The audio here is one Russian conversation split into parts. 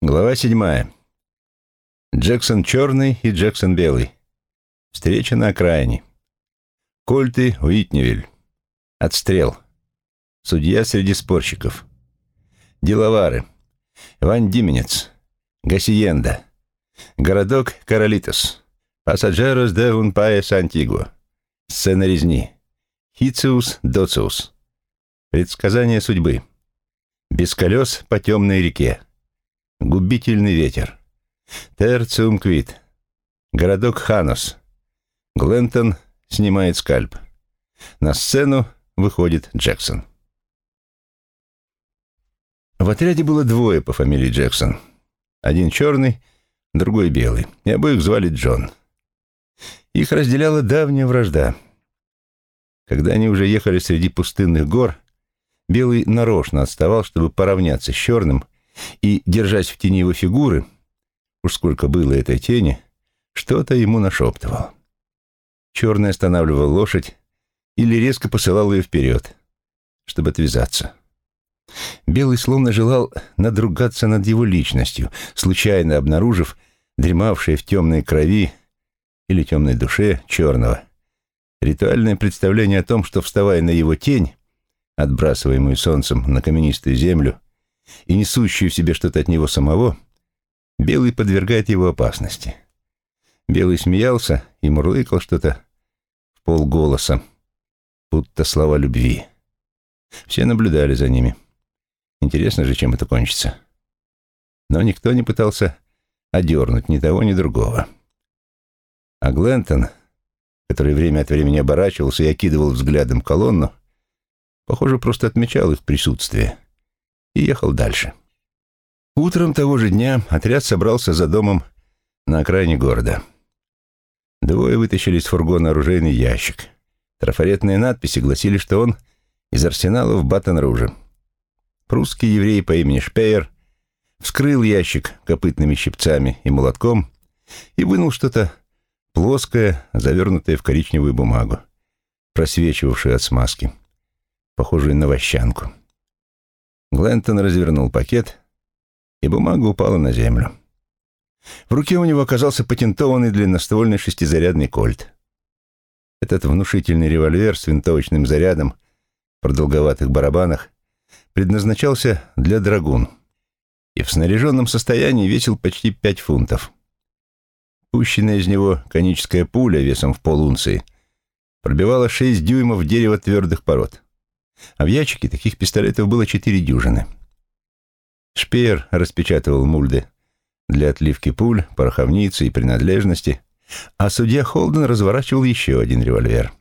Глава седьмая. Джексон черный и Джексон белый. Встреча на окраине. Кольты Уитневиль. Отстрел. Судья среди спорщиков. Деловары. Ван Дименец. Гасиенда. Городок Каролитос. Пассажирос де Унпаес Антигуа. Сцена резни. Хициус Доциус. Предсказание судьбы. Без колес по темной реке. Губительный ветер. Терциум Квит. Городок Ханос. Глентон снимает скальп. На сцену выходит Джексон. В отряде было двое по фамилии Джексон. Один черный, другой белый. И обоих звали Джон. Их разделяла давняя вражда. Когда они уже ехали среди пустынных гор, белый нарочно отставал, чтобы поравняться с черным — и, держась в тени его фигуры, уж сколько было этой тени, что-то ему нашептывал. Черный останавливал лошадь или резко посылал ее вперед, чтобы отвязаться. Белый словно желал надругаться над его личностью, случайно обнаружив дремавшее в темной крови или темной душе черного. Ритуальное представление о том, что, вставая на его тень, отбрасываемую солнцем на каменистую землю, и несущую в себе что-то от него самого, Белый подвергает его опасности. Белый смеялся и мурлыкал что-то в полголоса, будто слова любви. Все наблюдали за ними. Интересно же, чем это кончится. Но никто не пытался одернуть ни того, ни другого. А Глентон, который время от времени оборачивался и окидывал взглядом колонну, похоже, просто отмечал их присутствие и ехал дальше. Утром того же дня отряд собрался за домом на окраине города. Двое вытащили из фургона оружейный ящик. Трафаретные надписи гласили, что он из арсенала в Баттон-Руже. Прусский еврей по имени Шпеер вскрыл ящик копытными щипцами и молотком и вынул что-то плоское, завернутое в коричневую бумагу, просвечивавшее от смазки, похожую на вощанку. Глентон развернул пакет, и бумага упала на землю. В руке у него оказался патентованный длинноствольный шестизарядный кольт. Этот внушительный револьвер с винтовочным зарядом в продолговатых барабанах предназначался для драгун и в снаряженном состоянии весил почти пять фунтов. Пущенная из него коническая пуля весом в полунции пробивала шесть дюймов дерева твердых пород а в ящике таких пистолетов было четыре дюжины. Шпеер распечатывал мульды для отливки пуль, пороховницы и принадлежности, а судья Холден разворачивал еще один револьвер.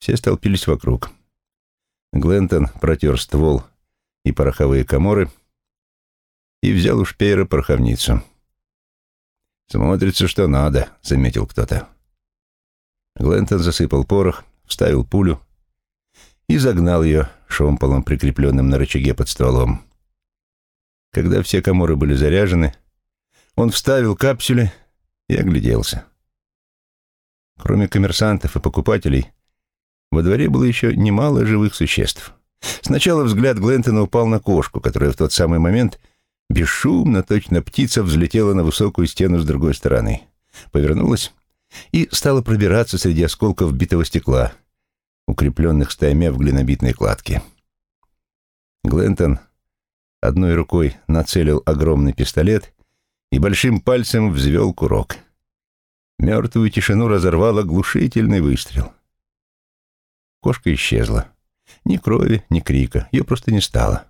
Все столпились вокруг. Глентон протер ствол и пороховые коморы и взял у Шпеера пороховницу. «Смотрится, что надо», — заметил кто-то. Глентон засыпал порох, вставил пулю и загнал ее шомполом, прикрепленным на рычаге под стволом. Когда все коморы были заряжены, он вставил капсюли и огляделся. Кроме коммерсантов и покупателей, во дворе было еще немало живых существ. Сначала взгляд Глентона упал на кошку, которая в тот самый момент бесшумно, точно птица, взлетела на высокую стену с другой стороны, повернулась и стала пробираться среди осколков битого стекла — укрепленных стаймя в глинобитной кладке. Глентон одной рукой нацелил огромный пистолет и большим пальцем взвел курок. Мертвую тишину разорвал оглушительный выстрел. Кошка исчезла. Ни крови, ни крика. Ее просто не стало.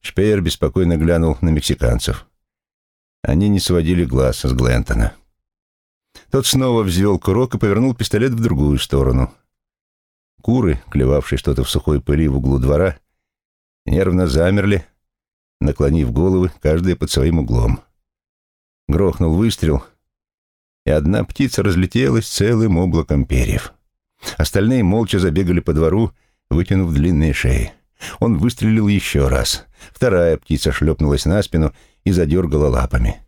Шпеер беспокойно глянул на мексиканцев. Они не сводили глаз с Глентона. Тот снова взвел курок и повернул пистолет в другую сторону — Куры, клевавшие что-то в сухой пыли в углу двора, нервно замерли, наклонив головы, каждая под своим углом. Грохнул выстрел, и одна птица разлетелась целым облаком перьев. Остальные молча забегали по двору, вытянув длинные шеи. Он выстрелил еще раз. Вторая птица шлепнулась на спину и задергала лапами.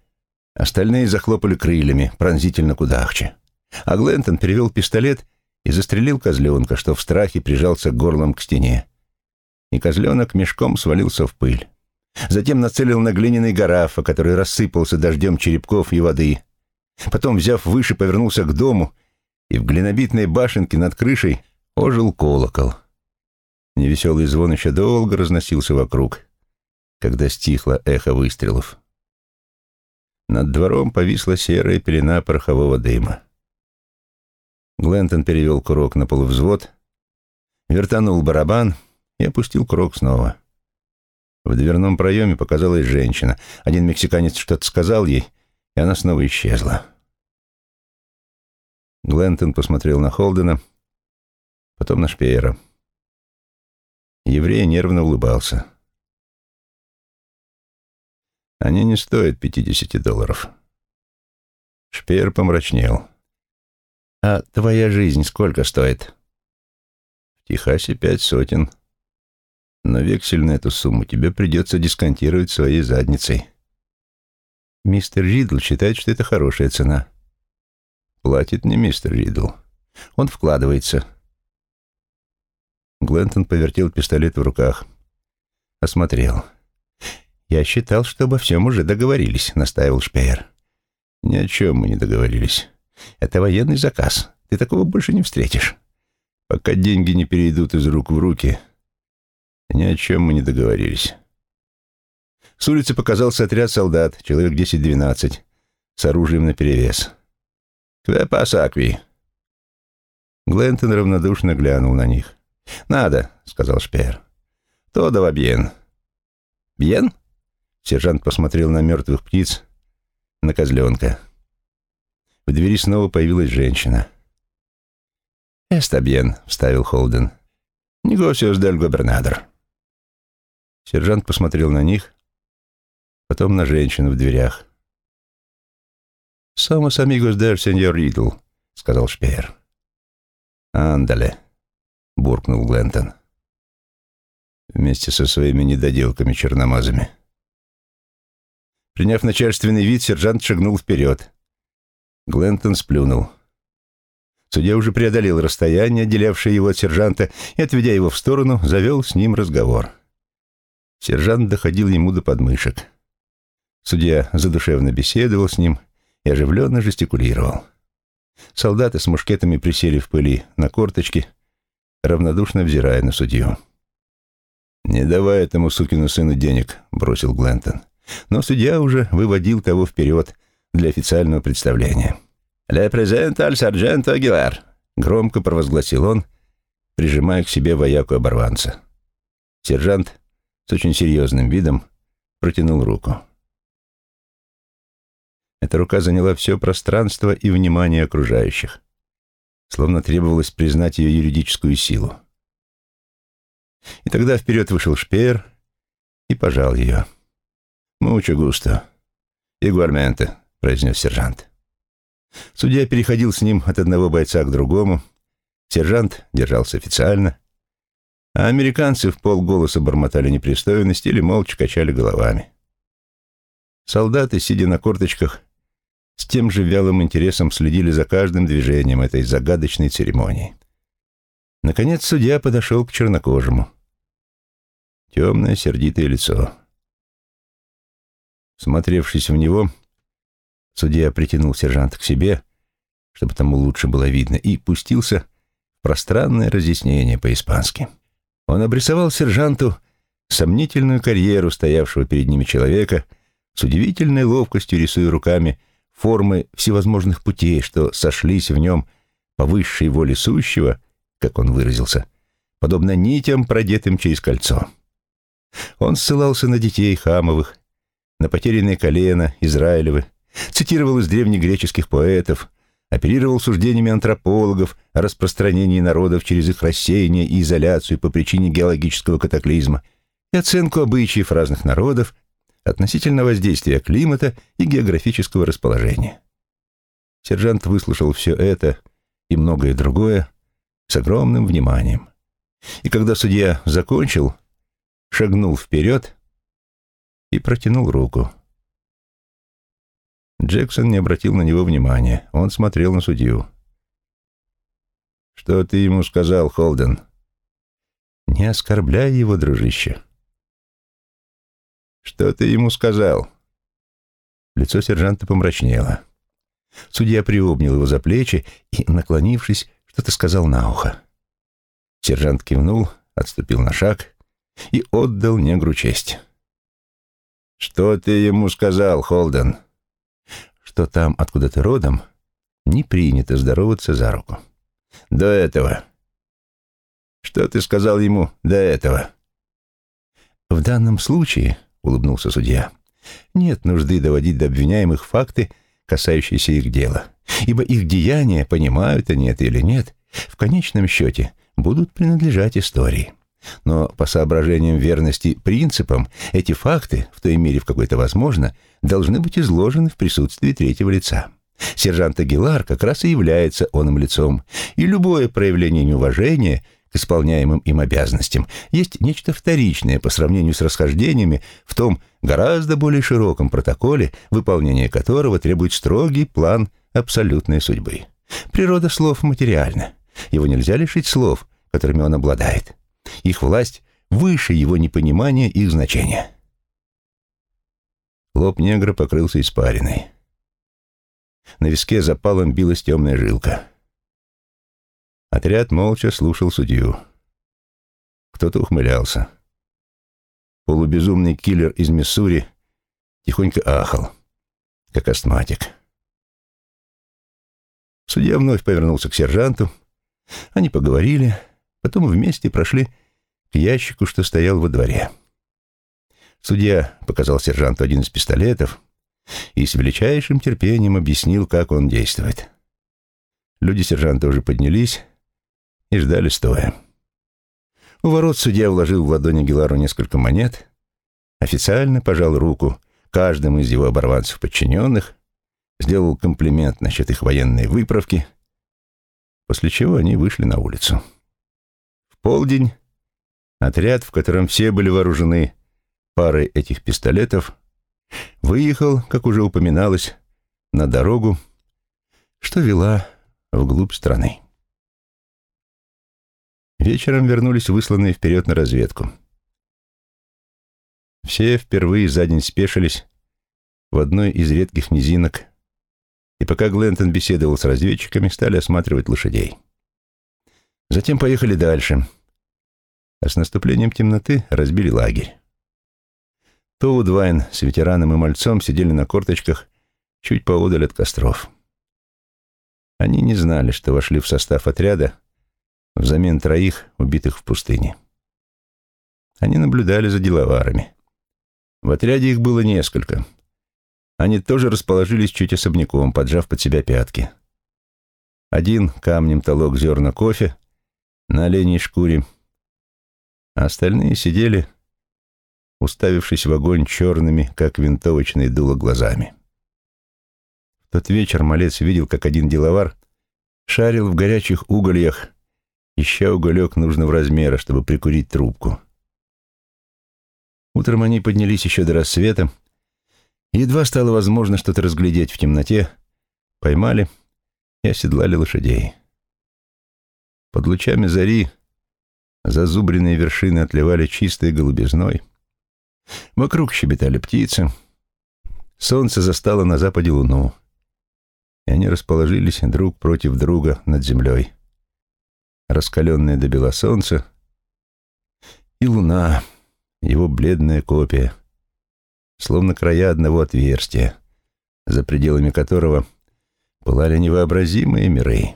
Остальные захлопали крыльями, пронзительно кудахче. А Глентон перевел пистолет и застрелил козленка, что в страхе прижался горлом к стене. И козленок мешком свалился в пыль. Затем нацелил на глиняный гарафа, который рассыпался дождем черепков и воды. Потом, взяв выше, повернулся к дому, и в глинобитной башенке над крышей ожил колокол. Невеселый звон еще долго разносился вокруг, когда стихло эхо выстрелов. Над двором повисла серая пелена порохового дыма. Глентон перевел курок на полувзвод, вертанул барабан и опустил курок снова. В дверном проеме показалась женщина. Один мексиканец что-то сказал ей, и она снова исчезла. Глентон посмотрел на Холдена, потом на Шпеера. Еврей нервно улыбался. «Они не стоят пятидесяти долларов». Шпеер помрачнел. «А твоя жизнь сколько стоит?» «В Техасе пять сотен. Но вексель на эту сумму тебе придется дисконтировать своей задницей». «Мистер Ридл считает, что это хорошая цена». «Платит не мистер Ридл. Он вкладывается». Глентон повертел пистолет в руках. Осмотрел. «Я считал, что обо всем уже договорились», — настаивал Шпеер. «Ни о чем мы не договорились. Это военный заказ. Ты такого больше не встретишь. Пока деньги не перейдут из рук в руки, ни о чем мы не договорились». С улицы показался отряд солдат, человек 10-12, с оружием наперевес. «Квепас акви!» Глентон равнодушно глянул на них. «Надо», — сказал Шпеер. «Тодо ва бьен». «Бьен?» Сержант посмотрел на мертвых птиц, на козленка. В двери снова появилась женщина. «Эста бьен», — вставил Холден. «Негосиос дель губернадор». Сержант посмотрел на них, потом на женщину в дверях. «Somos amigos del señor Ридл», — сказал Шпеер. «Андале», — буркнул Глентон. Вместе со своими недоделками-черномазами. Приняв начальственный вид, сержант шагнул вперед. Глентон сплюнул. Судья уже преодолел расстояние, отделявшее его от сержанта, и, отведя его в сторону, завел с ним разговор. Сержант доходил ему до подмышек. Судья задушевно беседовал с ним и оживленно жестикулировал. Солдаты с мушкетами присели в пыли на корточки — равнодушно взирая на судью. «Не давай этому сукину сыну денег», — бросил Глентон. Но судья уже выводил того вперед для официального представления. «Ле презент аль Агилар», — громко провозгласил он, прижимая к себе вояку оборванца. Сержант с очень серьезным видом протянул руку. Эта рука заняла все пространство и внимание окружающих словно требовалось признать ее юридическую силу. И тогда вперед вышел Шпеер и пожал ее. «Мучо густо. Игуарменте», — произнес сержант. Судья переходил с ним от одного бойца к другому. Сержант держался официально, а американцы в полголоса бормотали непристойность или молча качали головами. Солдаты, сидя на корточках, с тем же вялым интересом следили за каждым движением этой загадочной церемонии. Наконец судья подошел к чернокожему. Темное, сердитое лицо. Смотревшись в него, судья притянул сержанта к себе, чтобы тому лучше было видно, и пустился в пространное разъяснение по-испански. Он обрисовал сержанту сомнительную карьеру стоявшего перед ними человека, с удивительной ловкостью рисуя руками формы всевозможных путей, что сошлись в нем по высшей воле сущего, как он выразился, подобно нитям, продетым через кольцо. Он ссылался на детей Хамовых, на потерянные колено Израилевы, цитировал из древнегреческих поэтов, оперировал суждениями антропологов о распространении народов через их рассеяние и изоляцию по причине геологического катаклизма и оценку обычаев разных народов относительно воздействия климата и географического расположения. Сержант выслушал все это и многое другое с огромным вниманием. И когда судья закончил, шагнул вперед и протянул руку. Джексон не обратил на него внимания. Он смотрел на судью. «Что ты ему сказал, Холден?» «Не оскорбляй его, дружище. «Что ты ему сказал?» Лицо сержанта помрачнело. Судья приобнял его за плечи и, наклонившись, что-то сказал на ухо. Сержант кивнул, отступил на шаг и отдал негру честь. «Что ты ему сказал, Холден?» «Что там, откуда ты родом, не принято здороваться за руку». «До этого». «Что ты сказал ему до этого?» «В данном случае», — улыбнулся судья, — «нет нужды доводить до обвиняемых факты, касающиеся их дела, ибо их деяния, понимают они это или нет, в конечном счете будут принадлежать истории. Но по соображениям верности принципам эти факты, в той мере, в какой-то возможно, должны быть изложены в присутствии третьего лица. Сержант Агилар как раз и является оным лицом, и любое проявление неуважения к исполняемым им обязанностям есть нечто вторичное по сравнению с расхождениями в том гораздо более широком протоколе, выполнение которого требует строгий план абсолютной судьбы. Природа слов материальна. Его нельзя лишить слов, которыми он обладает. Их власть выше его непонимания их значения. Лоб негра покрылся испариной. На виске запалом билась темная жилка. Отряд молча слушал судью. Кто-то ухмылялся. Полубезумный киллер из Миссури тихонько ахал, как астматик. Судья вновь повернулся к сержанту. Они поговорили, потом вместе прошли к ящику, что стоял во дворе. Судья показал сержанту один из пистолетов и с величайшим терпением объяснил, как он действует. Люди сержанта уже поднялись и ждали стоя. У ворот судья вложил в ладони Гелару несколько монет, официально пожал руку каждому из его оборванцев-подчиненных, сделал комплимент насчет их военной выправки, после чего они вышли на улицу. В полдень отряд, в котором все были вооружены парой этих пистолетов, выехал, как уже упоминалось, на дорогу, что вела вглубь страны. Вечером вернулись высланные вперед на разведку. Все впервые за день спешились в одной из редких низинок, и пока Глентон беседовал с разведчиками, стали осматривать лошадей. Затем поехали дальше, а с наступлением темноты разбили лагерь. Тоудвайн с ветераном и мальцом сидели на корточках чуть поодаль от костров. Они не знали, что вошли в состав отряда взамен троих, убитых в пустыне. Они наблюдали за деловарами. В отряде их было несколько. Они тоже расположились чуть особняком, поджав под себя пятки. Один камнем толок зерна кофе на оленей шкуре, а остальные сидели уставившись в огонь черными, как винтовочные дуло глазами. В тот вечер малец видел, как один деловар шарил в горячих угольях, ища уголек нужного размера, чтобы прикурить трубку. Утром они поднялись еще до рассвета, едва стало возможно что-то разглядеть в темноте, поймали и оседлали лошадей. Под лучами зари зазубренные вершины отливали чистой голубизной — Вокруг щебетали птицы. Солнце застало на западе луну, и они расположились друг против друга над землей. Раскаленное до бела солнце и луна, его бледная копия, словно края одного отверстия, за пределами которого пылали невообразимые миры.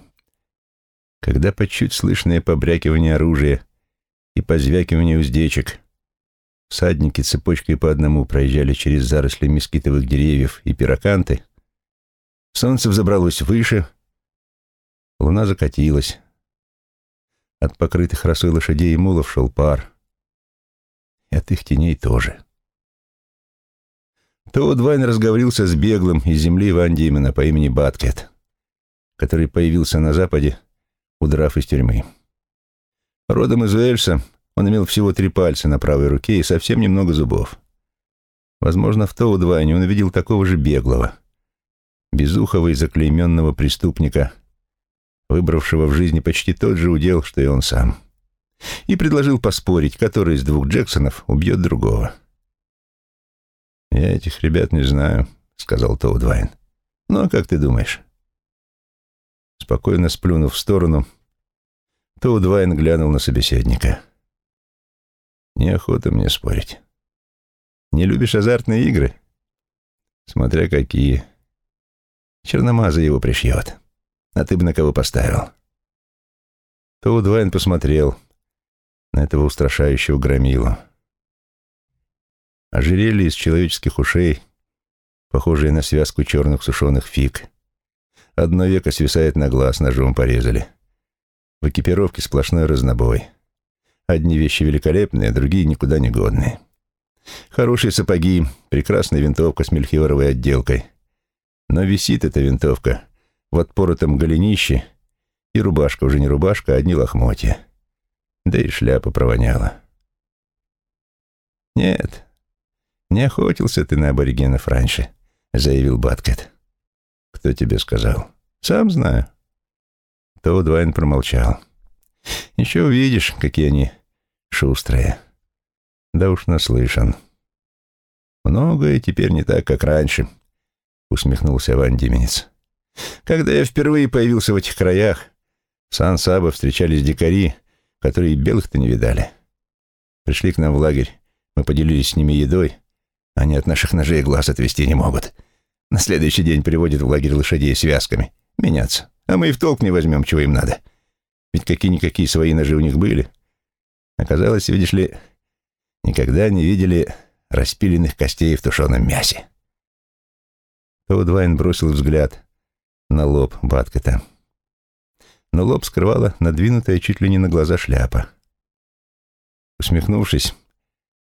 Когда под чуть слышное побрякивание оружия и позвякивание уздечек Всадники цепочкой по одному проезжали через заросли мескитовых деревьев и пироканты. Солнце взобралось выше, луна закатилась. От покрытых росой лошадей и мулов шел пар. И от их теней тоже. То Двайн разговорился с беглым из земли Ван Димена по имени Баткет, который появился на западе, удрав из тюрьмы. Родом из Уэльса, он имел всего три пальца на правой руке и совсем немного зубов. Возможно, в Тоудвайне он увидел такого же беглого, безухого и заклейменного преступника, выбравшего в жизни почти тот же удел, что и он сам, и предложил поспорить, который из двух Джексонов убьет другого. «Я этих ребят не знаю», — сказал Тоудвайн. «Ну, а как ты думаешь?» Спокойно сплюнув в сторону, Тоудвайн глянул на собеседника. «Неохота мне спорить. Не любишь азартные игры?» «Смотря какие. Черномаза его пришьет. А ты бы на кого поставил?» Тоудвайн посмотрел на этого устрашающего громилу. Ожерелье из человеческих ушей, похожее на связку черных сушеных фиг. Одно веко свисает на глаз, ножом порезали. В экипировке сплошной разнобой. Одни вещи великолепные, другие никуда не годные. Хорошие сапоги, прекрасная винтовка с мельхиоровой отделкой. Но висит эта винтовка в отпоротом голенище, и рубашка уже не рубашка, а одни лохмотья. Да и шляпа провоняла. Нет, «Не охотился ты на аборигенов раньше», — заявил Баткет. «Кто тебе сказал?» «Сам знаю». То Двайн промолчал. «Еще увидишь, какие они шустрые». «Да уж наслышан». «Многое теперь не так, как раньше», — усмехнулся Ван Дименец. «Когда я впервые появился в этих краях, в Сан-Сабо встречались дикари, которые белых-то не видали. Пришли к нам в лагерь, мы поделились с ними едой, они от наших ножей глаз отвести не могут. На следующий день приводят в лагерь лошадей связками. Меняться. А мы и в толк не возьмем, чего им надо. Ведь какие-никакие свои ножи у них были. Оказалось, видишь ли, никогда не видели распиленных костей в тушеном мясе. Тоудвайн бросил взгляд на лоб Баткета. Но лоб скрывала надвинутая чуть ли не на глаза шляпа. Усмехнувшись,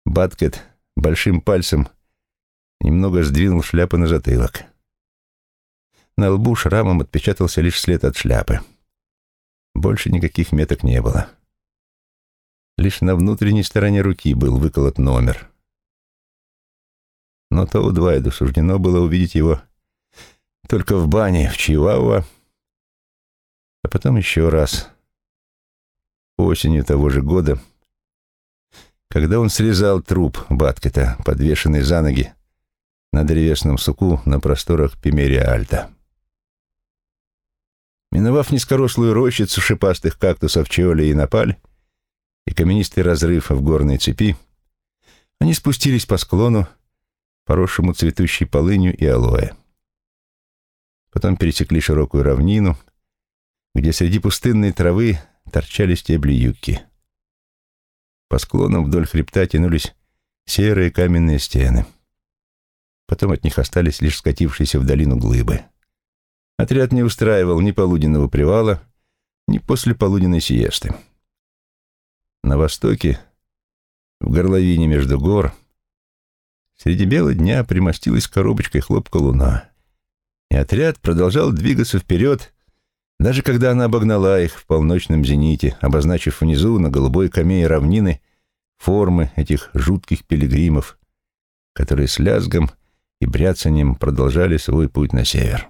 Баткет большим пальцем немного сдвинул шляпу на затылок. На лбу шрамом отпечатался лишь след от шляпы. Больше никаких меток не было. Лишь на внутренней стороне руки был выколот номер. Но то Двайду суждено было увидеть его только в бане в Чиуауа, а потом еще раз, осенью того же года, когда он срезал труп Баткета, подвешенный за ноги на древесном суку на просторах Пимерия-Альта. Миновав низкорослую рощицу шипастых кактусов Чиоли и Напаль и каменистый разрыв в горной цепи, они спустились по склону, поросшему цветущей полынью и алоэ. Потом пересекли широкую равнину, где среди пустынной травы торчали стебли юки. По склонам вдоль хребта тянулись серые каменные стены. Потом от них остались лишь скатившиеся в долину глыбы. Отряд не устраивал ни полуденного привала, ни послеполуденной сиесты. На востоке, в горловине между гор, среди бела дня примостилась коробочкой хлопка луна, и отряд продолжал двигаться вперед, даже когда она обогнала их в полночном зените, обозначив внизу на голубой камее равнины формы этих жутких пилигримов, которые с лязгом и бряцанием продолжали свой путь на север.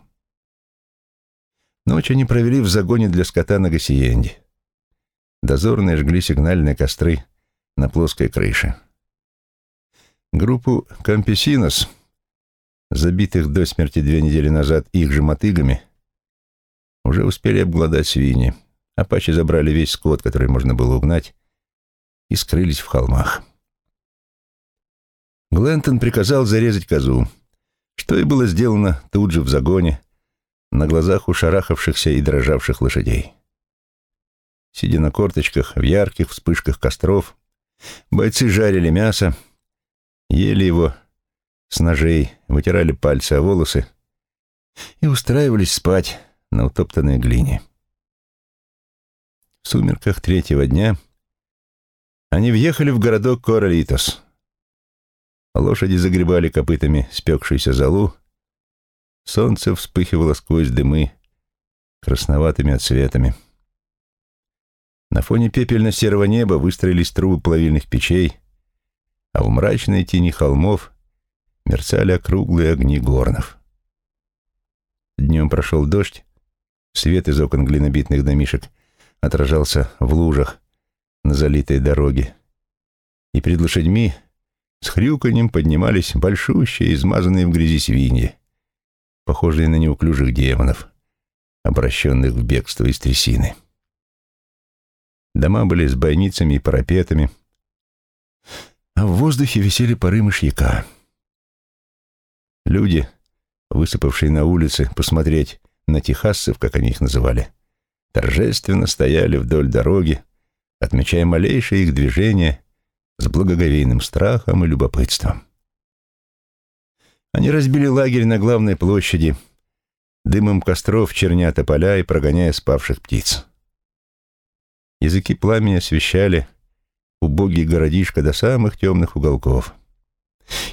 Ночь они провели в загоне для скота на Гассиенде. Дозорные жгли сигнальные костры на плоской крыше. Группу «Кампесинос», забитых до смерти две недели назад их же мотыгами, уже успели обглодать свиньи. Апачи забрали весь скот, который можно было угнать, и скрылись в холмах. Глентон приказал зарезать козу, что и было сделано тут же в загоне, на глазах у шарахавшихся и дрожавших лошадей. Сидя на корточках в ярких вспышках костров, бойцы жарили мясо, ели его с ножей, вытирали пальцы о волосы и устраивались спать на утоптанной глине. В сумерках третьего дня они въехали в городок Королитос. Лошади загребали копытами спекшуюся золу, солнце вспыхивало сквозь дымы красноватыми отсветами. На фоне пепельно-серого неба выстроились трубы плавильных печей, а в мрачной тени холмов мерцали округлые огни горнов. Днем прошел дождь, Свет из окон глинобитных домишек отражался в лужах на залитой дороге. И перед лошадьми С хрюканьем поднимались большущие, измазанные в грязи свиньи, похожие на неуклюжих демонов, обращенных в бегство из трясины. Дома были с бойницами и парапетами, а в воздухе висели пары мышьяка. Люди, высыпавшие на улицы посмотреть на техассов, как они их называли, торжественно стояли вдоль дороги, отмечая малейшее их движение с благоговейным страхом и любопытством. Они разбили лагерь на главной площади, дымом костров черня тополя и прогоняя спавших птиц. Языки пламени освещали убогий городишко до самых темных уголков.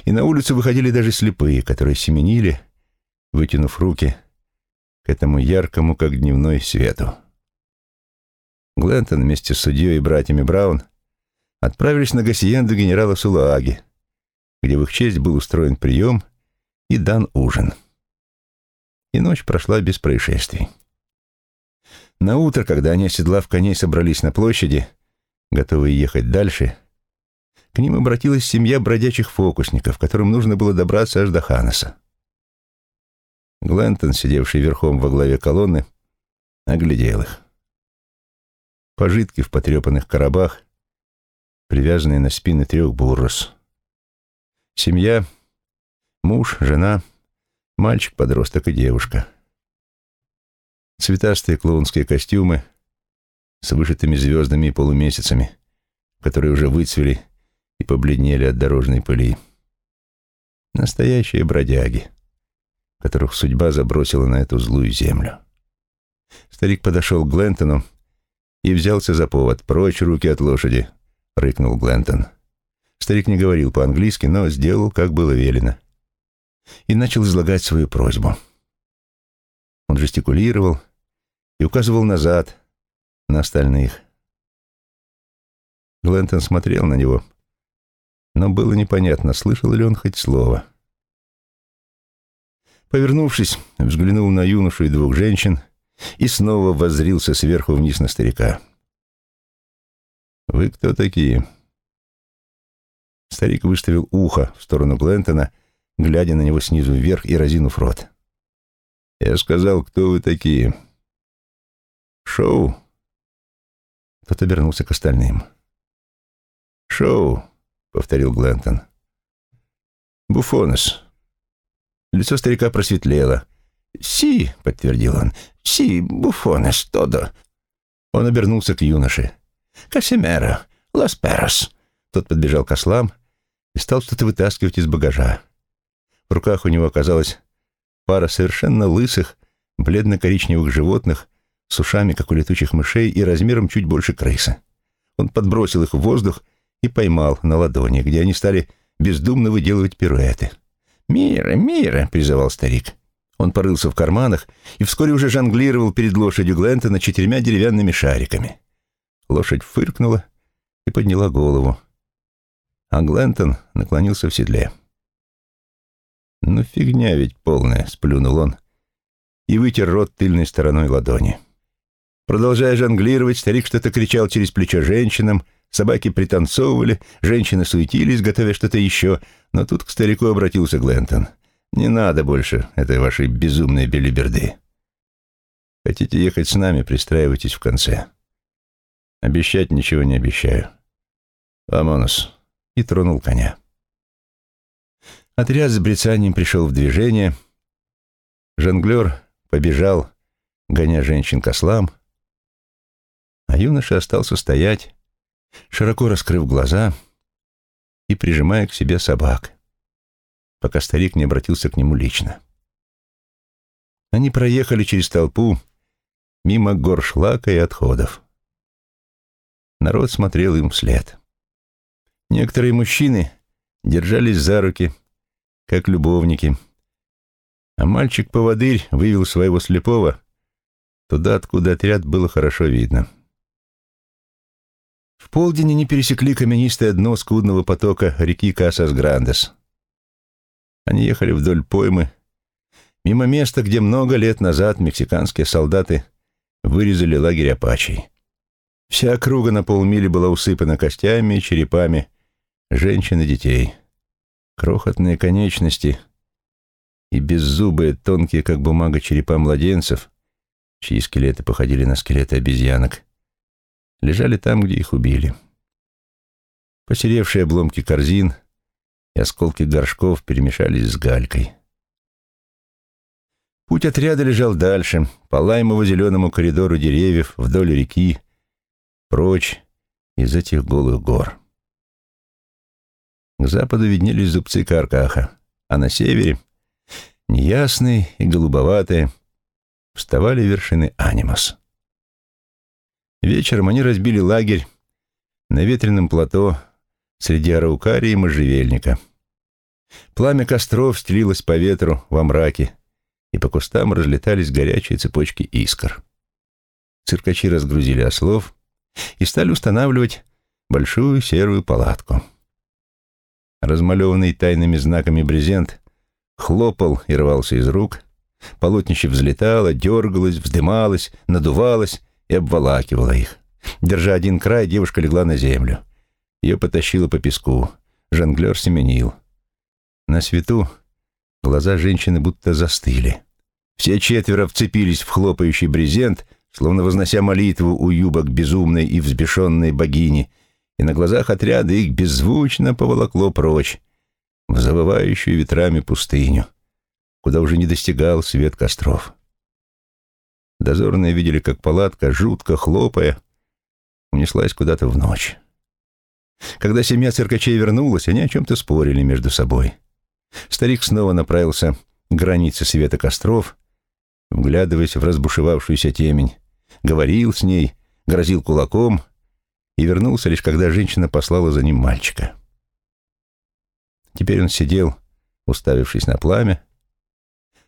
И на улицу выходили даже слепые, которые семенили, вытянув руки к этому яркому, как дневной, свету. Глентон вместе с судьей и братьями Браун отправились на гасиенду генерала Сулааги, где в их честь был устроен прием и дан ужин. И ночь прошла без происшествий. На утро, когда они, оседлав коней, собрались на площади, готовые ехать дальше, к ним обратилась семья бродячих фокусников, которым нужно было добраться аж до Ханаса. Глентон, сидевший верхом во главе колонны, оглядел их. Пожитки в потрепанных коробах, привязанные на спины трех буррос. Семья, муж, жена, мальчик-подросток и девушка. Цветастые клоунские костюмы с вышитыми звездами и полумесяцами, которые уже выцвели и побледнели от дорожной пыли. Настоящие бродяги, которых судьба забросила на эту злую землю. Старик подошел к Глентону и взялся за повод. «Прочь руки от лошади!» — рыкнул Глентон. Старик не говорил по-английски, но сделал, как было велено. И начал излагать свою просьбу. Он жестикулировал и указывал назад, на остальных. Глентон смотрел на него, но было непонятно, слышал ли он хоть слово. Повернувшись, взглянул на юношу и двух женщин и снова воззрился сверху вниз на старика. «Вы кто такие?» Старик выставил ухо в сторону Глентона, глядя на него снизу вверх и разинув рот. «Я сказал, кто вы такие?» «Шоу?» Тот обернулся к остальным. «Шоу», — повторил Глентон. «Буфонес». Лицо старика просветлело. «Си», — подтвердил он, — «си, буфонес, тодо». Он обернулся к юноше. «Касимера, лас перос». Тот подбежал к ослам и стал что-то вытаскивать из багажа. В руках у него оказалась пара совершенно лысых, бледно-коричневых животных с ушами, как у летучих мышей, и размером чуть больше крысы. Он подбросил их в воздух и поймал на ладони, где они стали бездумно выделывать пируэты. «Мира, мира!» — призывал старик. Он порылся в карманах и вскоре уже жонглировал перед лошадью Глентона четырьмя деревянными шариками. Лошадь фыркнула и подняла голову. А Глентон наклонился в седле. «Ну фигня ведь полная», — сплюнул он и вытер рот тыльной стороной ладони. Продолжая жонглировать, старик что-то кричал через плечо женщинам, собаки пританцовывали, женщины суетились, готовя что-то еще, но тут к старику обратился Глентон. «Не надо больше этой вашей безумной белиберды. Хотите ехать с нами, пристраивайтесь в конце. Обещать ничего не обещаю. Вамонос!» И тронул коня. Отряд с брецанием пришел в движение. Жонглер побежал, гоня женщин к ослам, а юноша остался стоять, широко раскрыв глаза и прижимая к себе собак, пока старик не обратился к нему лично. Они проехали через толпу мимо гор шлака и отходов. Народ смотрел им вслед. Некоторые мужчины держались за руки, как любовники, а мальчик-поводырь вывел своего слепого туда, откуда отряд было хорошо видно. В полдень они пересекли каменистое дно скудного потока реки Касас-Грандес. Они ехали вдоль поймы, мимо места, где много лет назад мексиканские солдаты вырезали лагерь апачей. Вся округа на полмили была усыпана костями и черепами женщин и детей. Крохотные конечности и беззубые, тонкие, как бумага, черепа младенцев, чьи скелеты походили на скелеты обезьянок, лежали там, где их убили. Посеревшие обломки корзин и осколки горшков перемешались с галькой. Путь отряда лежал дальше, по лаймово-зеленому коридору деревьев, вдоль реки, прочь из этих голых гор. К западу виднелись зубцы Каркаха, а на севере, неясные и голубоватые, вставали вершины Анимас. Вечером они разбили лагерь на ветреном плато среди араукарии и можжевельника. Пламя костров стелилось по ветру во мраке, и по кустам разлетались горячие цепочки искр. Циркачи разгрузили ослов и стали устанавливать большую серую палатку. Размалеванный тайными знаками брезент хлопал и рвался из рук, полотнище взлетало, дергалось, вздымалось, надувалось и обволакивало их. Держа один край, девушка легла на землю. Ее потащило по песку. Жонглер семенил. На свету глаза женщины будто застыли. Все четверо вцепились в хлопающий брезент, словно вознося молитву у юбок безумной и взбешенной богини, и на глазах отряда их беззвучно поволокло прочь, в завывающую ветрами пустыню, куда уже не достигал свет костров. Дозорные видели, как палатка, жутко хлопая, унеслась куда-то в ночь. Когда семья циркачей вернулась, они о чем-то спорили между собой. Старик снова направился к границе света костров, вглядываясь в разбушевавшуюся темень, говорил с ней, грозил кулаком и вернулся лишь когда женщина послала за ним мальчика. Теперь он сидел, уставившись на пламя,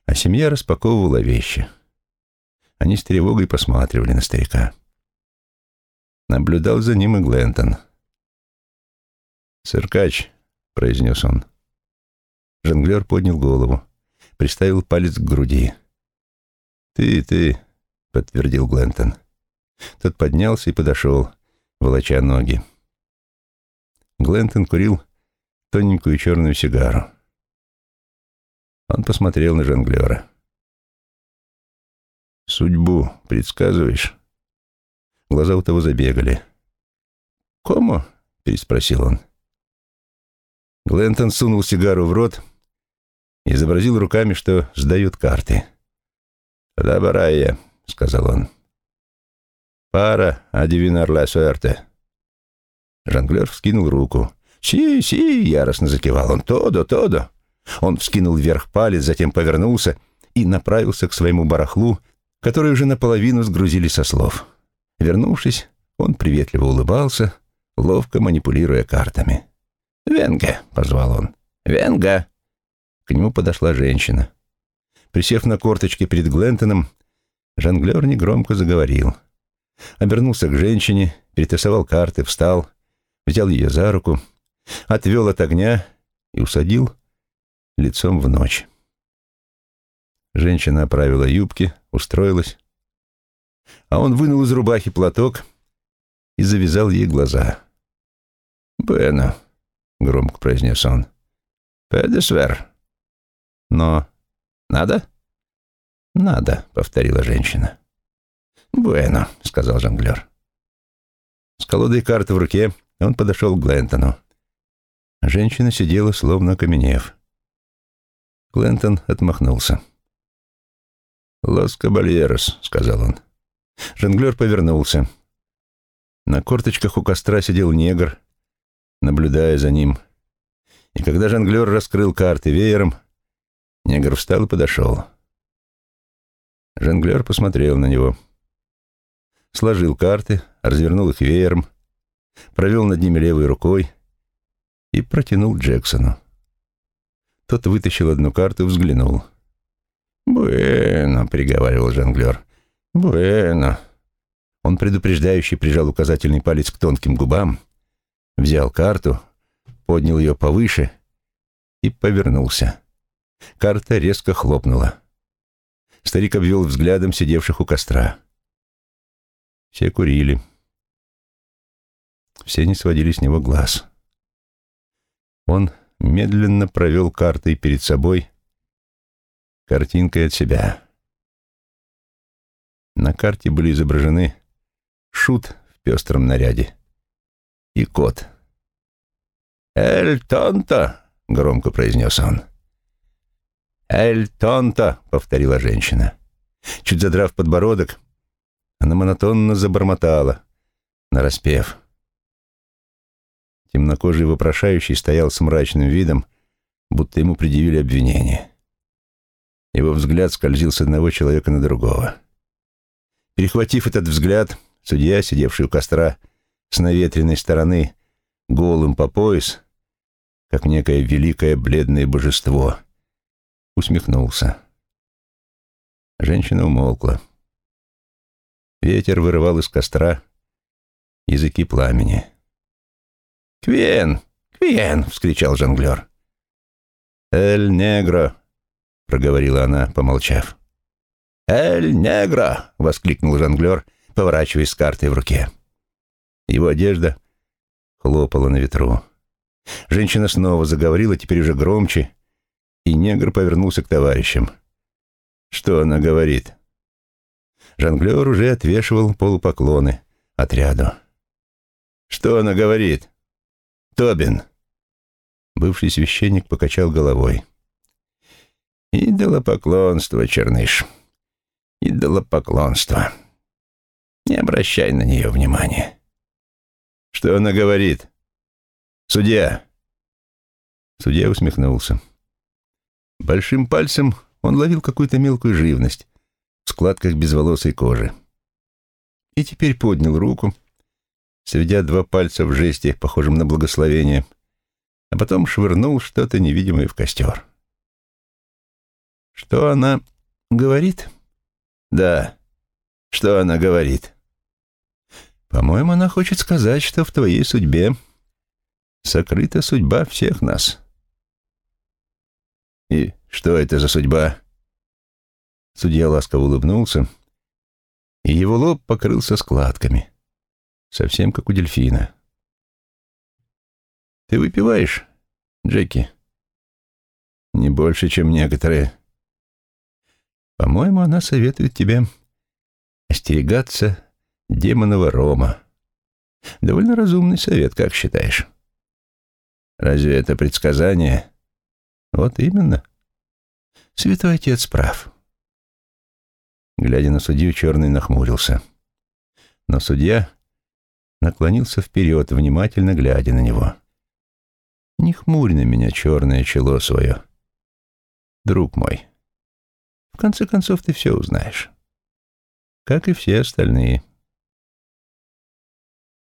а семья распаковывала вещи. Они с тревогой посматривали на старика. Наблюдал за ним и Глентон. «Циркач», — произнес он. Жонглер поднял голову, приставил палец к груди. «Ты, ты», — подтвердил Глентон. Тот поднялся и подошел, волоча ноги. Глентон курил тоненькую черную сигару. Он посмотрел на жонглера. «Судьбу предсказываешь?» Глаза у того забегали. «Кому?» — переспросил он. Глентон сунул сигару в рот и изобразил руками, что сдают карты. «Добрая», — сказал он. «Пара, адивинар ла суэрте». Жонглер вскинул руку. «Си, си!» — яростно закивал он. «Тодо, тодо!» Он вскинул вверх палец, затем повернулся и направился к своему барахлу, который уже наполовину сгрузили со слов. Вернувшись, он приветливо улыбался, ловко манипулируя картами. «Венга!» — позвал он. «Венга!» К нему подошла женщина. Присев на корточки перед Глентоном, жонглер негромко заговорил. Обернулся к женщине, перетасовал карты, встал, взял ее за руку, отвел от огня и усадил лицом в ночь. Женщина оправила юбки, устроилась, а он вынул из рубахи платок и завязал ей глаза. «Bueno», — громко произнес он, — «педесвер». «Но надо?» «Надо», — повторила женщина. «Буэно», — сказал жонглер. С колодой карты в руке он подошел к Глентону. Женщина сидела, словно окаменев. Глентон отмахнулся. «Лос Кабальерос», — сказал он. Жонглер повернулся. На корточках у костра сидел негр, наблюдая за ним. И когда жонглер раскрыл карты веером, негр встал и подошел. Жонглер посмотрел на него. Сложил карты, развернул их веером, провел над ними левой рукой и протянул Джексону. Тот вытащил одну карту взглянул. «Буэно», — приговаривал жонглер. «Буэно». Он предупреждающе прижал указательный палец к тонким губам, взял карту, поднял ее повыше и повернулся. Карта резко хлопнула. Старик обвел взглядом сидевших у костра. Все курили. Все не сводили с него глаз. Он медленно провел картой перед собой, картинкой от себя. На карте были изображены шут в пестром наряде и кот. «Эль Тонто!» — громко произнес он. «Эль Тонто!» — повторила женщина. Чуть задрав подбородок, она монотонно забормотала, нараспев. Темнокожий вопрошающий стоял с мрачным видом, будто ему предъявили обвинение. Его взгляд скользил с одного человека на другого. Перехватив этот взгляд, судья, сидевший у костра с наветренной стороны, голым по пояс, как некое великое бледное божество, усмехнулся. Женщина умолкла. Ветер вырывал из костра языки пламени. «Квиен! Квиен!» — вскричал жонглер. «Эль Негро!» — проговорила она, помолчав. «Эль Негро!» — воскликнул жонглер, поворачиваясь с картой в руке. Его одежда хлопала на ветру. Женщина снова заговорила, теперь уже громче, и негр повернулся к товарищам. Что она говорит? Жонглер уже отвешивал полупоклоны отряду. Что она говорит? Тобин. Бывший священник покачал головой. «Идолопоклонство, Черныш. Идолопоклонство. Не обращай на нее внимания». «Что она говорит?» «Судья!» Судья усмехнулся. Большим пальцем он ловил какую-то мелкую живность складках безволосой кожи. И теперь поднял руку, сведя два пальца в жесте, похожем на благословение, а потом швырнул что-то невидимое в костер. «Что она говорит?» «Да, что она говорит?» «По-моему, она хочет сказать, что в твоей судьбе сокрыта судьба всех нас». «И что это за судьба?» Судья ласково улыбнулся, и его лоб покрылся складками, совсем как у дельфина. «Ты выпиваешь, Джеки?» «Не больше, чем некоторые». «По-моему, она советует тебе остерегаться демонова рома. Довольно разумный совет, как считаешь?» «Разве это предсказание?» Вот именно. Святой отец прав. Глядя на судью, черный нахмурился. Но судья наклонился вперед, внимательно глядя на него. «Не хмурь на меня черное чело свое, друг мой. В конце концов, ты все узнаешь. Как и все остальные».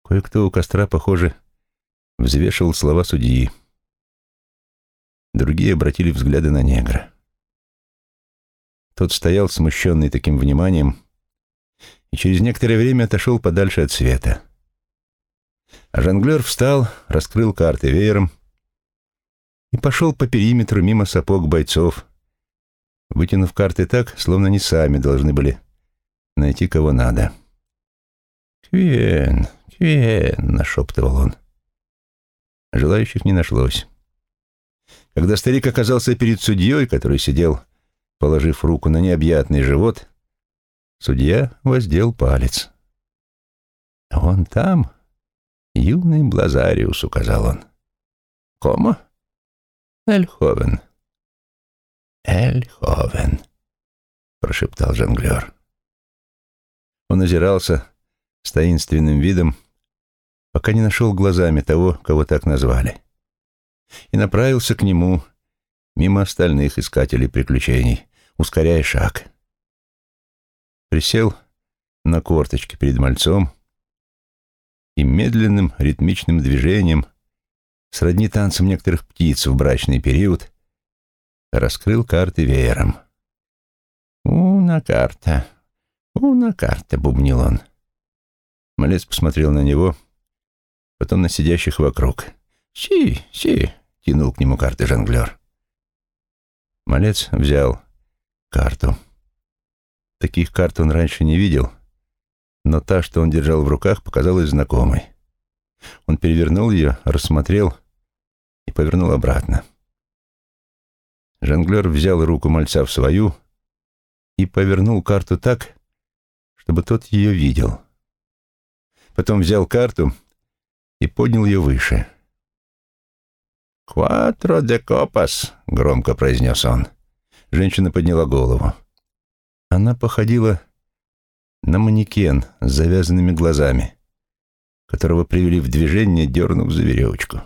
Кое-кто у костра, похоже, взвешивал слова судьи. Другие обратили взгляды на негра. Тот стоял, смущенный таким вниманием, и через некоторое время отошел подальше от света. А жонглер встал, раскрыл карты веером и пошел по периметру мимо сапог бойцов, вытянув карты так, словно они сами должны были найти кого надо. «Квен, Квен», — нашептывал он. Желающих не нашлось. Когда старик оказался перед судьей, который сидел, положив руку на необъятный живот, судья воздел палец. «Вон там юный Блазариус», — указал он. «Комо?» «Эльховен». «Эльховен», — прошептал жонглер. Он озирался с таинственным видом, пока не нашел глазами того, кого так назвали и направился к нему мимо остальных искателей приключений, ускоряя шаг. Присел на корточки перед мальцом и медленным ритмичным движением, сродни танцам некоторых птиц в брачный период, раскрыл карты веером. «Уна карта, уна карта», — бубнил он. Малец посмотрел на него, потом на сидящих вокруг. «Си, си, Кинул к нему карты жонглер. Малец взял карту. Таких карт он раньше не видел, но та, что он держал в руках, показалась знакомой. Он перевернул ее, рассмотрел и повернул обратно. Жонглер взял руку мальца в свою и повернул карту так, чтобы тот ее видел. Потом взял карту и поднял ее выше. «Кватро де копас», — громко произнес он. Женщина подняла голову. Она походила на манекен с завязанными глазами, которого привели в движение, дернув за веревочку.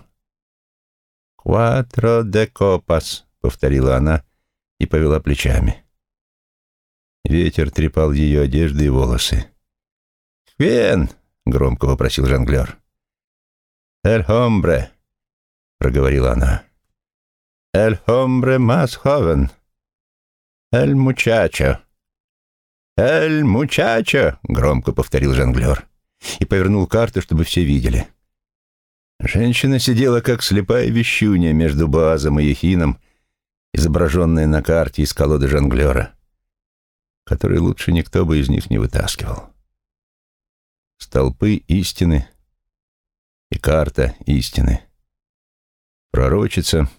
«Кватро де копас», — повторила она и повела плечами. Ветер трепал ее одежды и волосы. «Хвен!» — громко попросил жонглер. «Эль хомбре!» — проговорила она. «Эль хомбре мас! Эль мучачо!» «Эль мучачо!» — громко повторил жонглер и повернул карты, чтобы все видели. Женщина сидела, как слепая вещунья между Баазом и Ехином, изображенная на карте из колоды жонглера, который лучше никто бы из них не вытаскивал. Столпы истины и карта истины. Пророчица,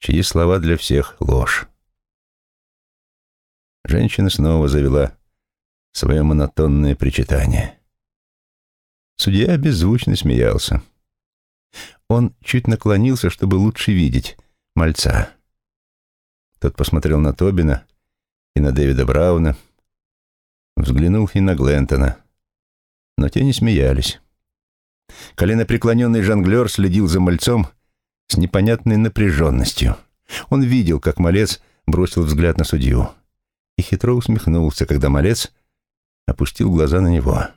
чьи слова для всех ложь. Женщина снова завела свое монотонное причитание. Судья беззвучно смеялся. Он чуть наклонился, чтобы лучше видеть мальца. Тот посмотрел на Тобина и на Дэвида Брауна, взглянул и на Глентона, но те не смеялись. Коленопреклоненный жонглер следил за мальцом с непонятной напряженностью. Он видел, как малец бросил взгляд на судью и хитро усмехнулся, когда малец опустил глаза на него.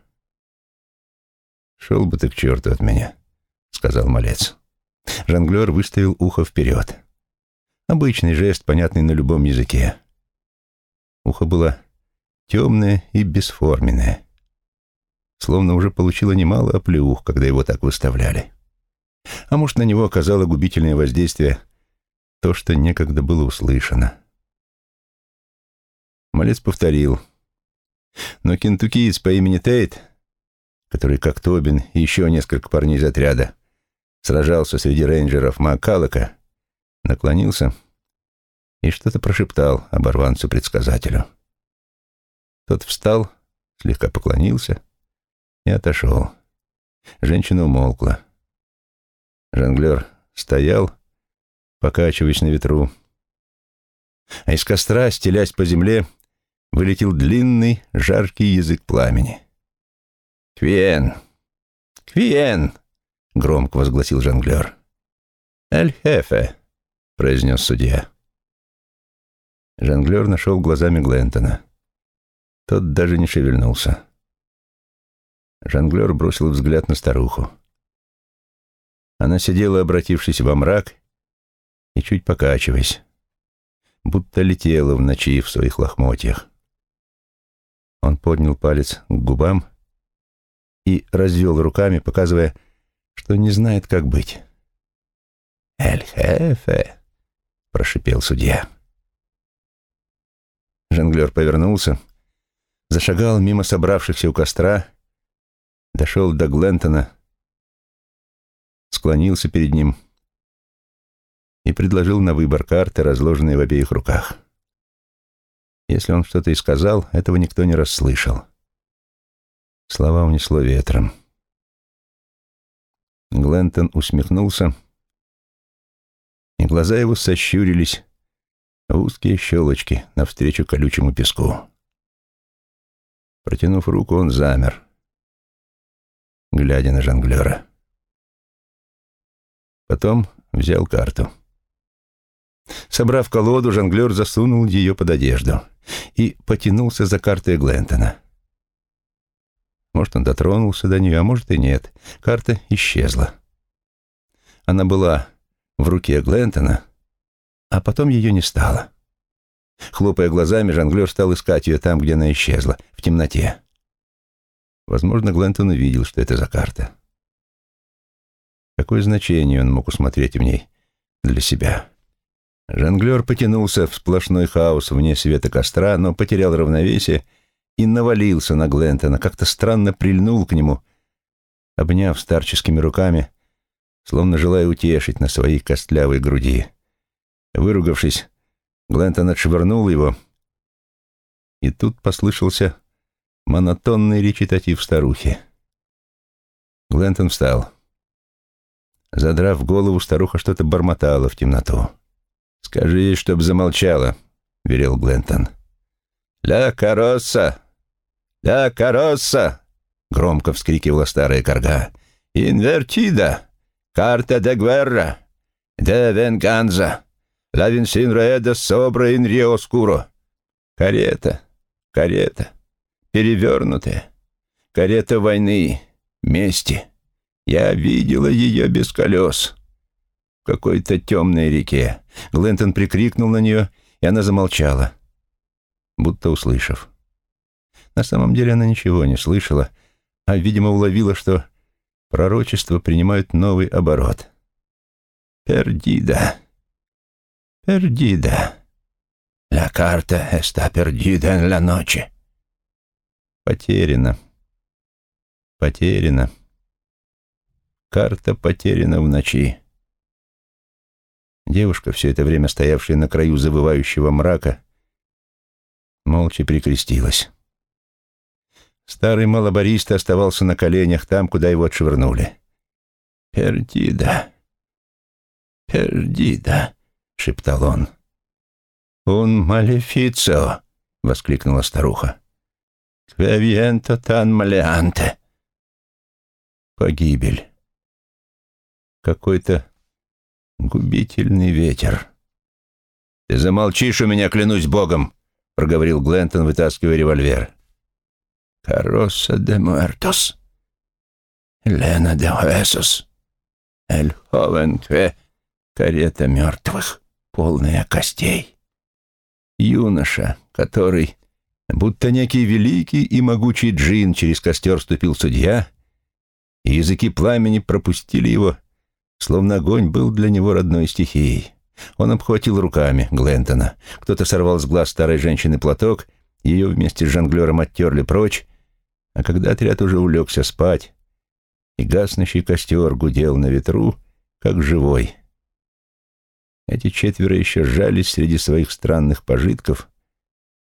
«Шел бы ты к черту от меня», — сказал малец. Жонглер выставил ухо вперед. Обычный жест, понятный на любом языке. Ухо было темное и бесформенное словно уже получила немало оплеух, когда его так выставляли. А может, на него оказало губительное воздействие то, что некогда было услышано. Малец повторил. Но кентукиец по имени Тейт, который, как Тобин и еще несколько парней из отряда, сражался среди рейнджеров Маккалока, наклонился и что-то прошептал оборванцу-предсказателю. Тот встал, слегка поклонился и отошел. Женщина умолкла. Жонглер стоял, покачиваясь на ветру. А из костра, стелясь по земле, вылетел длинный, жаркий язык пламени. «Квиен! Квиен!» — громко возгласил жонглер. «Эль-Хефе!» — произнес судья. Жонглер нашел глазами Глентона. Тот даже не шевельнулся. Жонглер бросил взгляд на старуху. Она сидела, обратившись во мрак и чуть покачиваясь, будто летела в ночи в своих лохмотьях. Он поднял палец к губам и развел руками, показывая, что не знает, как быть. «Эль-Хефе!» — прошипел судья. Жонглер повернулся, зашагал мимо собравшихся у костра дошел до Глентона, склонился перед ним и предложил на выбор карты, разложенные в обеих руках. Если он что-то и сказал, этого никто не расслышал. Слова унесло ветром. Глентон усмехнулся, и глаза его сощурились в узкие щелочки навстречу колючему песку. Протянув руку, он замер — глядя на жонглера. Потом взял карту. Собрав колоду, жонглер засунул ее под одежду и потянулся за картой Глентона. Может, он дотронулся до нее, а может и нет. Карта исчезла. Она была в руке Глентона, а потом ее не стало. Хлопая глазами, жонглер стал искать ее там, где она исчезла, в темноте. Возможно, Глентон увидел, что это за карта. Какое значение он мог усмотреть в ней для себя? Жонглер потянулся в сплошной хаос вне света костра, но потерял равновесие и навалился на Глентона, как-то странно прильнул к нему, обняв старческими руками словно желая утешить на своей костлявой груди. Выругавшись, Глентон отшвырнул его, и тут послышался монотонный речитатив старухи. Глентон встал. Задрав голову, старуха что-то бормотала в темноту. «Скажи ей, чтоб замолчала», — велел Глентон. «Ля каросса! Ля каросса!» — громко вскрикивала старая корга. «Инвертида! Карта де гверра! Де венганза! Ла винсин реда собра ин рио скуро!» «Карета! Карета! Перевернутая! Карета войны! Мести!» Я видела ее без колес. Какой-то темной реке. Глентон прикрикнул на нее, и она замолчала, будто услышав. На самом деле она ничего не слышала, а, видимо, уловила, что пророчества принимают новый оборот. «Пердида! Пердида! Ла карта эста пердида en la noche!» «Потеряно! Потеряно!» Карта потеряна в ночи. Девушка, все это время стоявшая на краю завывающего мрака, молча прикрестилась. Старый малобарист оставался на коленях там, куда его отшвырнули. «Пердида! Пердида!» — шептал он. «Un малефицо!» — воскликнула старуха. «Квевиенто тан малеанте!» Погибель какой-то губительный ветер. «Ты замолчишь у меня, клянусь богом!» — проговорил Глентон, вытаскивая револьвер. «Кароса де муэртос, Лена де Уэсос, Эль Ховенкве, карета мертвых, полная костей. Юноша, который, будто некий великий и могучий джин, через костер ступил судья, и языки пламени пропустили его Словно огонь был для него родной стихией. Он обхватил руками Глентона. Кто-то сорвал с глаз старой женщины платок, ее вместе с жонглером оттерли прочь, а когда отряд уже улегся спать, и гаснущий костер гудел на ветру, как живой. Эти четверо еще сжались среди своих странных пожитков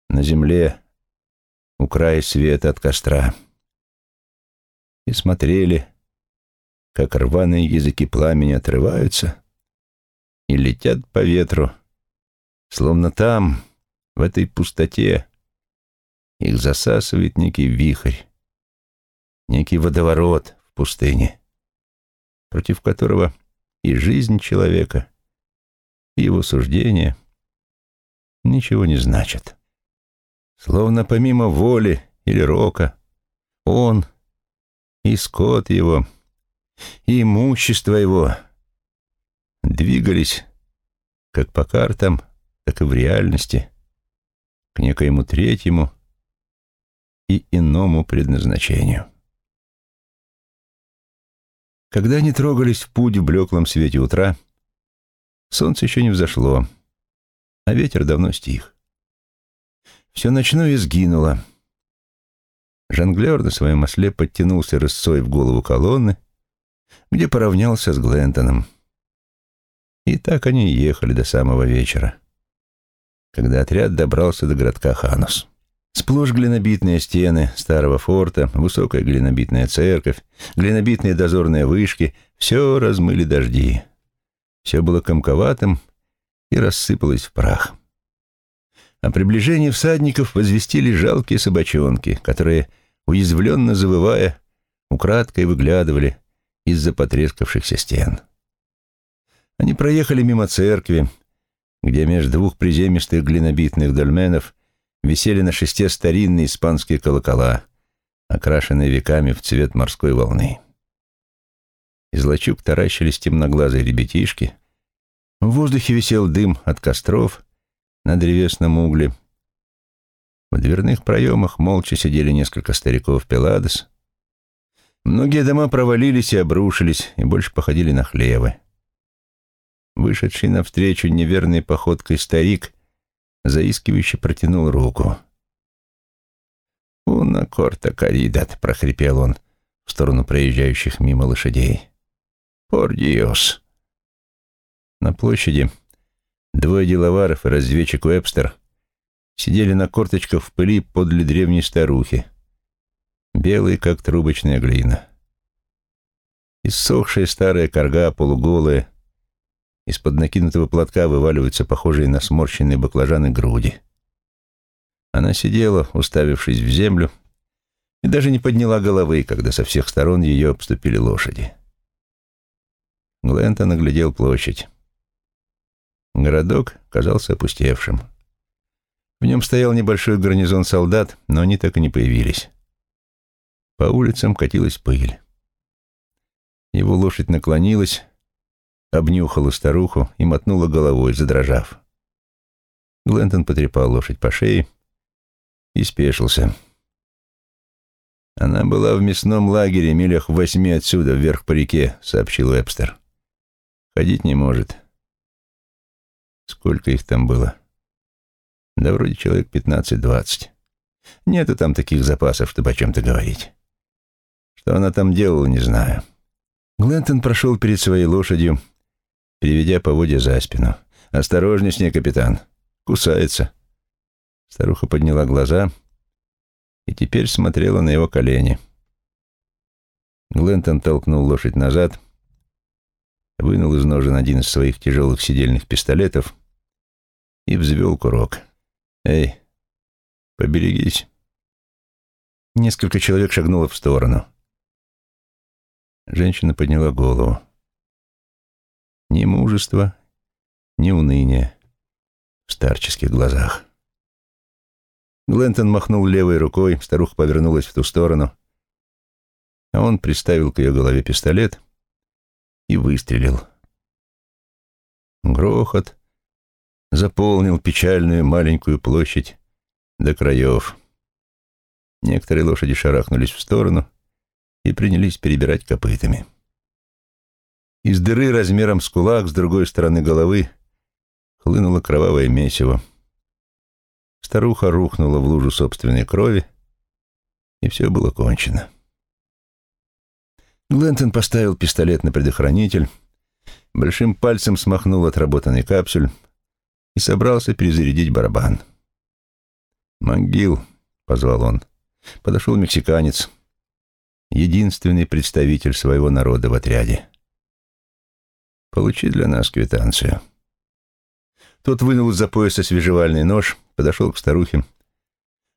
на земле у края света от костра и смотрели, как рваные языки пламени отрываются и летят по ветру, словно там, в этой пустоте, их засасывает некий вихрь, некий водоворот в пустыне, против которого и жизнь человека, и его суждения ничего не значат. Словно помимо воли или рока, он и скот его — и имущество его двигались как по картам, так и в реальности к некоему третьему и иному предназначению. Когда они трогались в путь в блеклом свете утра, солнце еще не взошло, а ветер давно стих. Все ночное сгинуло. Жонглер на своем осле подтянулся рысцой в голову колонны, где поравнялся с Глентоном. И так они ехали до самого вечера, когда отряд добрался до городка Ханус. Сплошь глинобитные стены старого форта, высокая глинобитная церковь, глинобитные дозорные вышки — все размыли дожди. Все было комковатым и рассыпалось в прах. О приближении всадников возвестили жалкие собачонки, которые, уязвленно завывая, украдкой выглядывали из-за потрескавшихся стен. Они проехали мимо церкви, где между двух приземистых глинобитных дольменов висели на шесте старинные испанские колокола, окрашенные веками в цвет морской волны. Из лачуг таращились темноглазые ребятишки. В воздухе висел дым от костров на древесном угле. В дверных проемах молча сидели несколько стариков Пеладос, Многие дома провалились и обрушились, и больше походили на хлевы. Вышедший навстречу неверной походкой старик заискивающе протянул руку. «Уна корта коридат», — прохрипел он в сторону проезжающих мимо лошадей. Пор Диос. На площади двое деловаров и разведчик Уэбстер сидели на корточках в пыли подле древней старухи, белые, как трубочная глина. Иссохшая старая корга, полуголая, из-под накинутого платка вываливаются похожие на сморщенные баклажаны груди. Она сидела, уставившись в землю, и даже не подняла головы, когда со всех сторон ее обступили лошади. Глентон оглядел площадь. Городок казался опустевшим. В нем стоял небольшой гарнизон солдат, но они так и не появились. По улицам катилась пыль. Его лошадь наклонилась, обнюхала старуху и мотнула головой, задрожав. Глентон потрепал лошадь по шее и спешился. «Она была в мясном лагере милях в восьми отсюда, вверх по реке», — сообщил Вебстер. «Ходить не может». «Сколько их там было?» «Да вроде человек пятнадцать-двадцать. Нету там таких запасов, чтобы о чем-то говорить. Что она там делала, не знаю». Глентон прошел перед своей лошадью, переведя поводья за спину. «Осторожней с ней, капитан. Кусается». Старуха подняла глаза и теперь смотрела на его колени. Глентон толкнул лошадь назад, вынул из ножен один из своих тяжелых сидельных пистолетов и взвел курок. «Эй, поберегись». Несколько человек шагнуло в сторону. Женщина подняла голову. Ни мужества, ни уныния в старческих глазах. Глентон махнул левой рукой, старуха повернулась в ту сторону, а он приставил к ее голове пистолет и выстрелил. Грохот заполнил печальную маленькую площадь до краев. Некоторые лошади шарахнулись в сторону и принялись перебирать копытами. Из дыры размером с кулак с другой стороны головы хлынуло кровавое месиво. Старуха рухнула в лужу собственной крови, и все было кончено. Глентон поставил пистолет на предохранитель, большим пальцем смахнул отработанный капсюль и собрался перезарядить барабан. «Могил», — позвал он. Подошел мексиканец, единственный представитель своего народа в отряде. «Получи для нас квитанцию». Тот вынул из-за пояса свежевальный нож, подошел к старухе,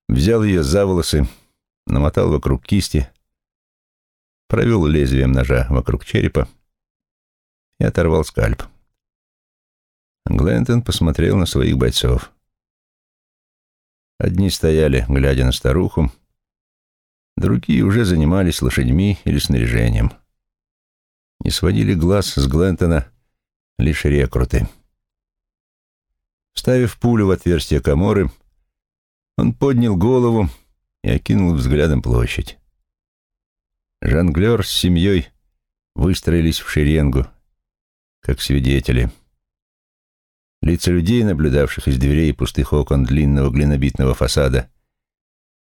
взял ее за волосы, намотал вокруг кисти, провел лезвием ножа вокруг черепа и оторвал скальп. Глентон посмотрел на своих бойцов. Одни стояли, глядя на старуху, другие уже занимались лошадьми или снаряжением. Не сводили глаз с Глентона лишь рекруты. Вставив пулю в отверстие коморы, он поднял голову и окинул взглядом площадь. Жонглер с семьей выстроились в шеренгу, как свидетели. Лица людей, наблюдавших из дверей пустых окон длинного глинобитного фасада,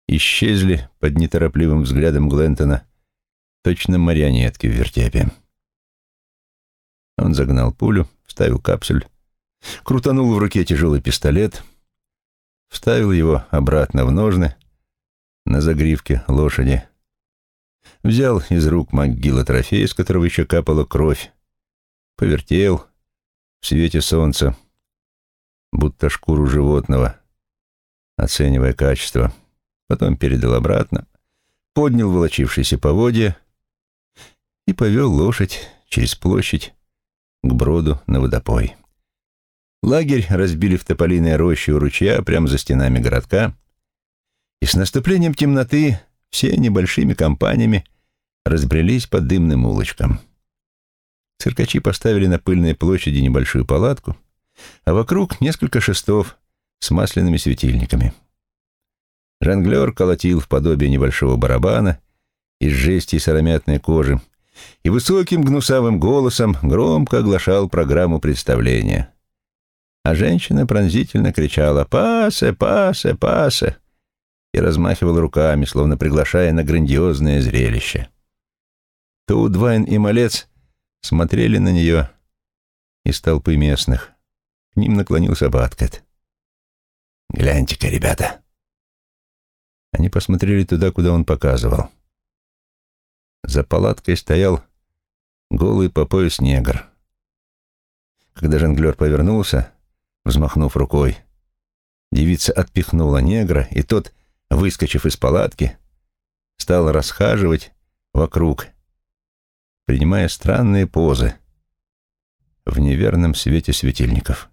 исчезли под неторопливым взглядом Глентона, точно марионетки в вертепе. Он загнал пулю, вставил капсуль крутанул в руке тяжелый пистолет, вставил его обратно в ножны на загривке лошади, взял из рук МакГилла трофей, из которого еще капала кровь, повертел в свете солнца, будто шкуру животного, оценивая качество, потом передал обратно, поднял волочившиеся поводья и повел лошадь через площадь к броду на водопой. Лагерь разбили в тополиной роще у ручья, прямо за стенами городка. И с наступлением темноты все небольшими компаниями разбрелись по дымным улочкам. Циркачи поставили на пыльной площади небольшую палатку, а вокруг несколько шестов с масляными светильниками. Жонглер колотил в подобие небольшого барабана из жести и сыромятной кожи и высоким гнусавым голосом громко оглашал программу представления а женщина пронзительно кричала «Пасе! Пасе! Пасе!» и размахивала руками, словно приглашая на грандиозное зрелище. Тут Двайн и Малец смотрели на нее из толпы местных. К ним наклонился Баткет. «Гляньте-ка, ребята!» Они посмотрели туда, куда он показывал. За палаткой стоял голый по пояс негр. Когда жонглер повернулся, взмахнув рукой, девица отпихнула негра, и тот, выскочив из палатки, стал расхаживать вокруг, принимая странные позы в неверном свете светильников.